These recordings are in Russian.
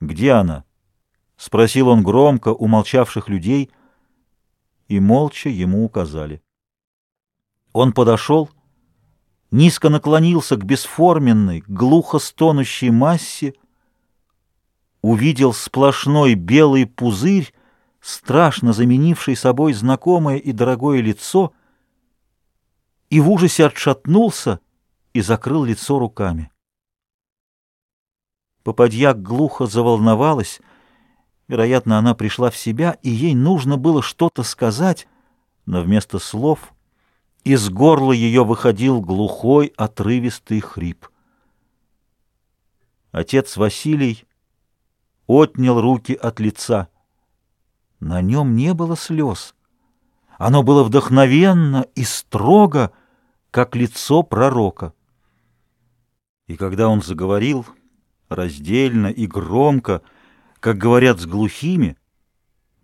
«Где она?» — спросил он громко у молчавших людей, и молча ему указали. Он подошел, низко наклонился к бесформенной, глухо стонущей массе, увидел сплошной белый пузырь, страшно заменивший собой знакомое и дорогое лицо, и в ужасе отшатнулся и закрыл лицо руками. Попадья глухо заволновалась, вероятно, она пришла в себя, и ей нужно было что-то сказать, но вместо слов из горла ее выходил глухой, отрывистый хрип. Отец Василий отнял руки от лица — на нем не было слез. Оно было вдохновенно и строго, как лицо пророка. И когда он заговорил, раздельно и громко, как говорят с глухими,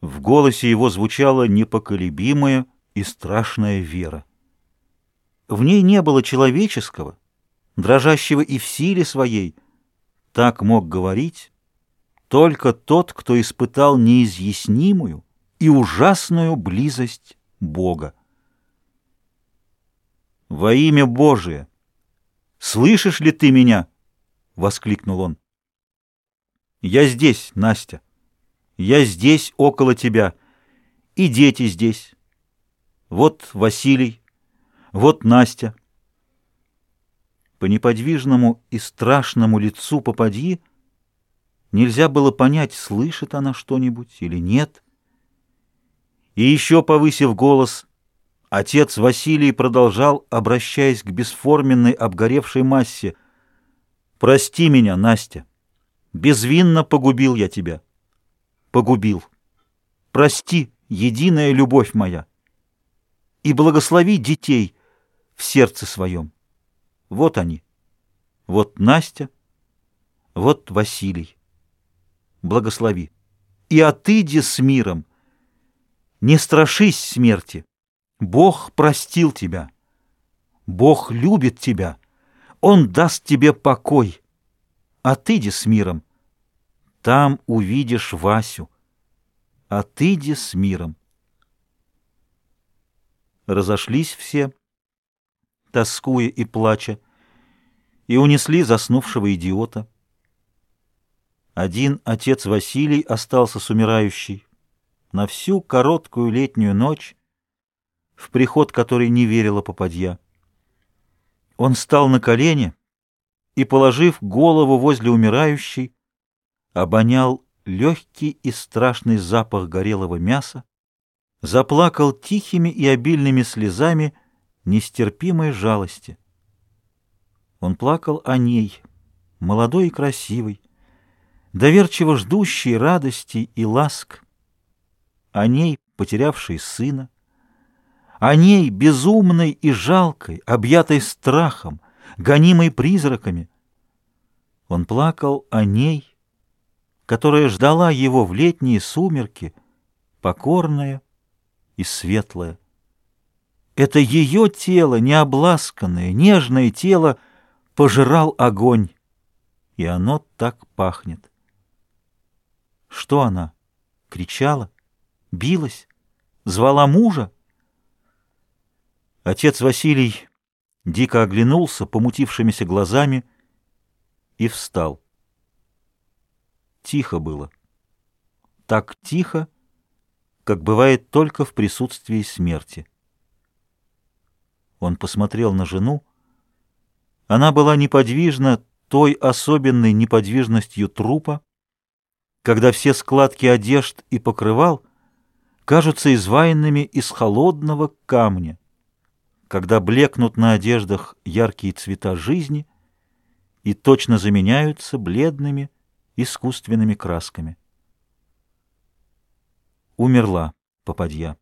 в голосе его звучала непоколебимая и страшная вера. В ней не было человеческого, дрожащего и в силе своей. Так мог говорить только тот, кто испытал неизъяснимую и ужасную близость Бога. «Во имя Божие! Слышишь ли ты меня?» — воскликнул он. «Я здесь, Настя. Я здесь, около тебя. И дети здесь. Вот Василий, вот Настя». По неподвижному и страшному лицу попадьи Нельзя было понять, слышит она что-нибудь или нет. И еще, повысив голос, отец Василий продолжал, обращаясь к бесформенной обгоревшей массе. «Прости меня, Настя. Безвинно погубил я тебя. Погубил. Прости, единая любовь моя. И благослови детей в сердце своем. Вот они. Вот Настя, вот Василий благослови. И отыди с миром. Не страшись смерти. Бог простил тебя. Бог любит тебя. Он даст тебе покой. Отыди с миром. Там увидишь Васю. Отыди с миром. Разошлись все, тоскуя и плача, и унесли заснувшего идиота. Один отец Василий остался с умирающей на всю короткую летнюю ночь, в приход которой не верила попадья. Он стал на колени и, положив голову возле умирающей, обонял легкий и страшный запах горелого мяса, заплакал тихими и обильными слезами нестерпимой жалости. Он плакал о ней, молодой и красивой, доверчиво ждущей радости и ласк, о ней, потерявшей сына, о ней, безумной и жалкой, объятой страхом, гонимой призраками. Он плакал о ней, которая ждала его в летние сумерки, покорная и светлая. Это ее тело, необласканное, нежное тело, пожирал огонь, и оно так пахнет. Что она? Кричала? Билась? Звала мужа? Отец Василий дико оглянулся помутившимися глазами и встал. Тихо было. Так тихо, как бывает только в присутствии смерти. Он посмотрел на жену. Она была неподвижна той особенной неподвижностью трупа, когда все складки одежд и покрывал кажутся изваянными из холодного камня, когда блекнут на одеждах яркие цвета жизни и точно заменяются бледными искусственными красками. Умерла попадья.